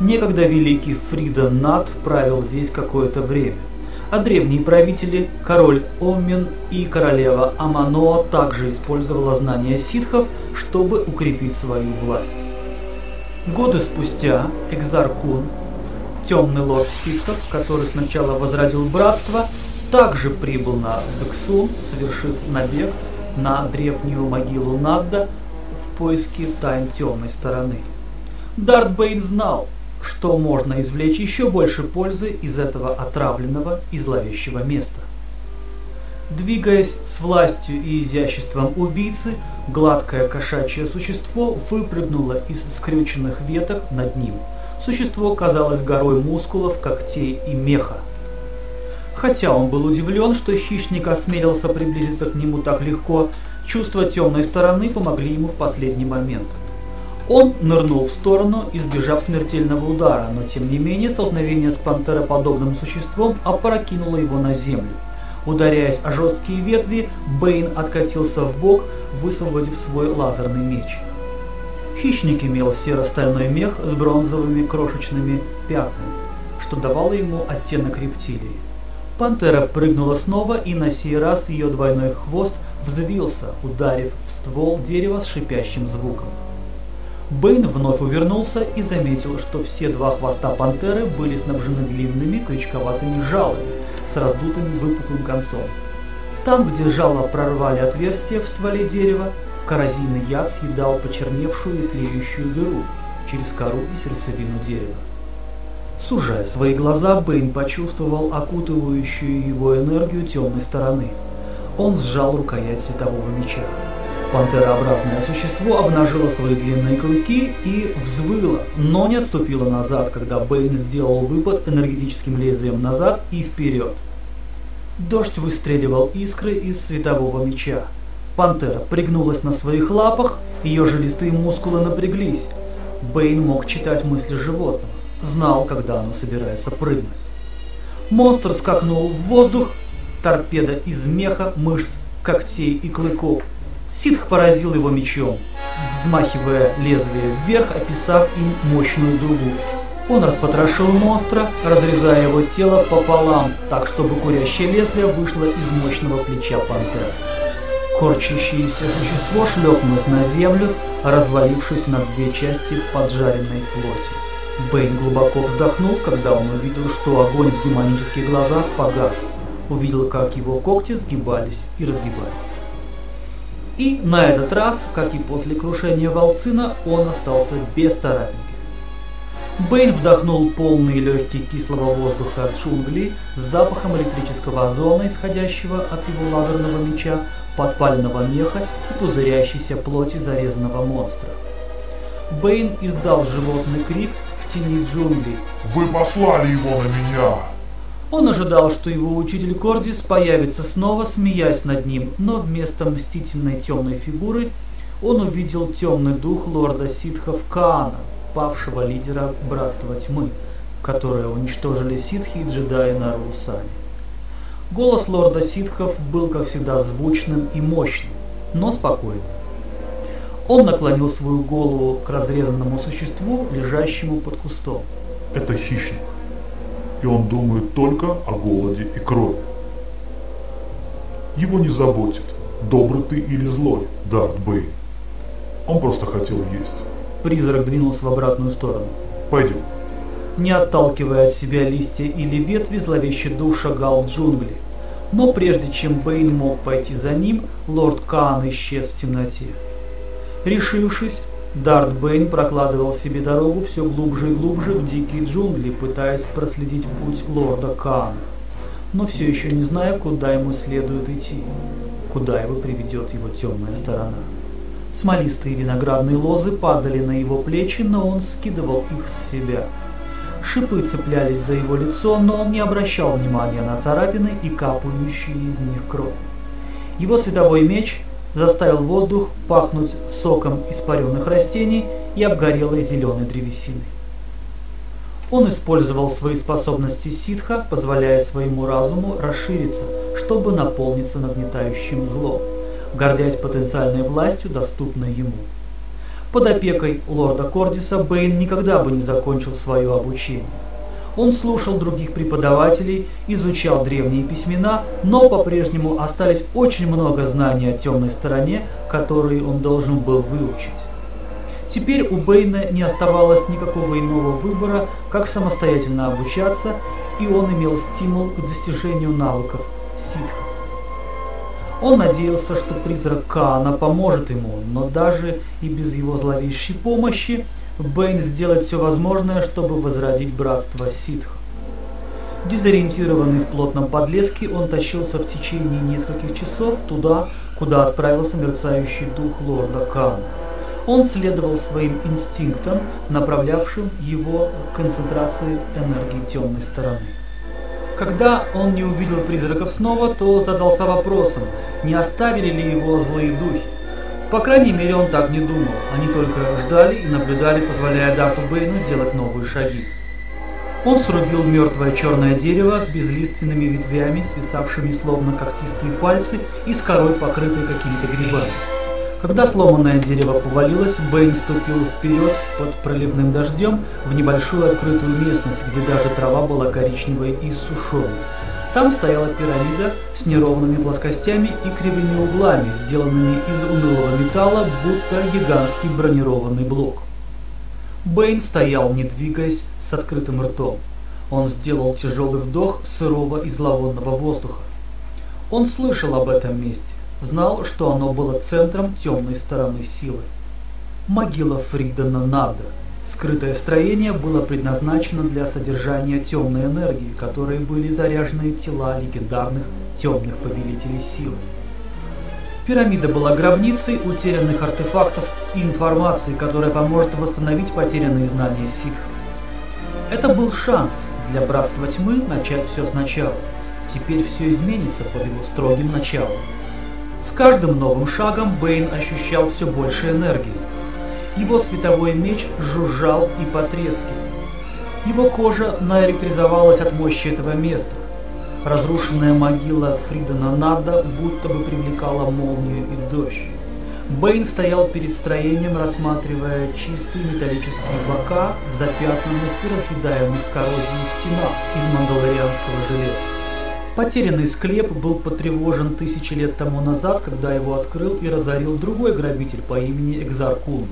Некогда великий Фрида Нат правил здесь какое-то время, а древние правители, король Оммен и королева Аманоа также использовала знания ситхов, чтобы укрепить свою власть. Годы спустя Экзаркун, темный лорд ситхов, который сначала возродил братство, также прибыл на Дексун, совершив набег на древнюю могилу Надда в поиске тайн темной стороны. Дарт Бейн знал, что можно извлечь еще больше пользы из этого отравленного и зловещего места. Двигаясь с властью и изяществом убийцы, гладкое кошачье существо выпрыгнуло из скрюченных веток над ним. Существо казалось горой мускулов, когтей и меха. Хотя он был удивлен, что хищник осмелился приблизиться к нему так легко, чувства темной стороны помогли ему в последний момент – он нырнул в сторону, избежав смертельного удара, но тем не менее столкновение с пантероподобным существом опрокинуло его на землю. Ударяясь о жесткие ветви, Бэйн откатился в бок, высвободив свой лазерный меч. Хищник имел серо-стальной мех с бронзовыми крошечными пятнами, что давало ему оттенок рептилии. Пантера прыгнула снова, и на сей раз ее двойной хвост взвился, ударив в ствол дерева с шипящим звуком. Бэйн вновь увернулся и заметил, что все два хвоста пантеры были снабжены длинными крючковатыми жалами с раздутым выпуклым концом. Там, где жало прорвали отверстие в стволе дерева, коррозийный яд съедал почерневшую и тлеющую дыру через кору и сердцевину дерева. Сужая свои глаза, Бэйн почувствовал окутывающую его энергию темной стороны. Он сжал рукоять светового меча. Пантерообразное существо обнажило свои длинные клыки и взвыло, но не отступило назад, когда Бэйн сделал выпад энергетическим лезвием назад и вперед. Дождь выстреливал искры из светового меча. Пантера пригнулась на своих лапах, ее жилистые мускулы напряглись. Бэйн мог читать мысли животного, знал, когда оно собирается прыгнуть. Монстр скакнул в воздух, торпеда из меха, мышц, когтей и клыков – Ситх поразил его мечом, взмахивая лезвие вверх, описав им мощную дугу. Он распотрошил монстра, разрезая его тело пополам, так чтобы курящее лезвие вышло из мощного плеча пантеры. Корчащееся существо шлепнулось на землю, развалившись на две части поджаренной плоти. Бэйн глубоко вздохнул, когда он увидел, что огонь в демонических глазах погас. Увидел, как его когти сгибались и разгибались. И на этот раз, как и после крушения Волцина, он остался без царапинки. Бэйн вдохнул полный легкий кислого воздуха от джунглей с запахом электрического озона, исходящего от его лазерного меча, подпаленного меха и пузырящейся плоти зарезанного монстра. Бэйн издал животный крик в тени джунглей. «Вы послали его на меня!» Он ожидал, что его учитель Кордис появится снова, смеясь над ним, но вместо мстительной темной фигуры он увидел темный дух лорда ситхов Каана, павшего лидера Братства Тьмы, которое уничтожили ситхи и джедаи на Русане. Голос лорда ситхов был, как всегда, звучным и мощным, но спокойным. Он наклонил свою голову к разрезанному существу, лежащему под кустом. «Это хищник и он думает только о голоде и крови. Его не заботит, добрый ты или злой, Дарт Бэй. Он просто хотел есть. Призрак двинулся в обратную сторону. Пойдем. Не отталкивая от себя листья или ветви, зловещий дух шагал в джунгли. Но прежде чем Бэйн мог пойти за ним, лорд Каан исчез в темноте. Решившись, Дарт Бэйн прокладывал себе дорогу все глубже и глубже в дикие джунгли, пытаясь проследить путь лорда Каана, но все еще не зная, куда ему следует идти, куда его приведет его темная сторона. Смолистые виноградные лозы падали на его плечи, но он скидывал их с себя. Шипы цеплялись за его лицо, но он не обращал внимания на царапины и капающую из них кровь. Его световой меч заставил воздух пахнуть соком испаренных растений и обгорелой зеленой древесиной. Он использовал свои способности ситха, позволяя своему разуму расшириться, чтобы наполниться нагнетающим злом, гордясь потенциальной властью, доступной ему. Под опекой лорда Кордиса Бэйн никогда бы не закончил свое обучение. Он слушал других преподавателей, изучал древние письмена, но по-прежнему остались очень много знаний о темной стороне, которые он должен был выучить. Теперь у Бэйна не оставалось никакого иного выбора, как самостоятельно обучаться, и он имел стимул к достижению навыков ситхов. Он надеялся, что призрак Каана поможет ему, но даже и без его зловещей помощи Бэйн сделает все возможное, чтобы возродить братство ситхов. Дезориентированный в плотном подлеске, он тащился в течение нескольких часов туда, куда отправился мерцающий дух лорда Кана. Он следовал своим инстинктам, направлявшим его к концентрации энергии темной стороны. Когда он не увидел призраков снова, то задался вопросом, не оставили ли его злые духи. По крайней мере, он так не думал. Они только ждали и наблюдали, позволяя Дарту Бэйну делать новые шаги. Он срубил мертвое черное дерево с безлиственными ветвями, свисавшими словно когтистые пальцы и с корой, покрытой какими-то грибами. Когда сломанное дерево повалилось, Бэйн ступил вперед под проливным дождем в небольшую открытую местность, где даже трава была коричневой и сушеной. Там стояла пирамида с неровными плоскостями и кривыми углами, сделанными из унылого металла, будто гигантский бронированный блок. Бэйн стоял, не двигаясь, с открытым ртом. Он сделал тяжелый вдох сырого и зловонного воздуха. Он слышал об этом месте, знал, что оно было центром темной стороны силы. Могила Фридена Надра. Скрытое строение было предназначено для содержания темной энергии, которой были заряжены тела легендарных темных повелителей силы. Пирамида была гробницей утерянных артефактов и информации, которая поможет восстановить потерянные знания ситхов. Это был шанс для Братства Тьмы начать все сначала. Теперь все изменится под его строгим началом. С каждым новым шагом Бэйн ощущал все больше энергии. Его световой меч жужжал и потрескивал. Его кожа наэлектризовалась от мощи этого места. Разрушенная могила Фридена Нада будто бы привлекала молнию и дождь. Бэйн стоял перед строением, рассматривая чистые металлические бока в запятнанных и разъедаемых коррозией стенах из мандалорианского железа. Потерянный склеп был потревожен тысячи лет тому назад, когда его открыл и разорил другой грабитель по имени Экзаркун.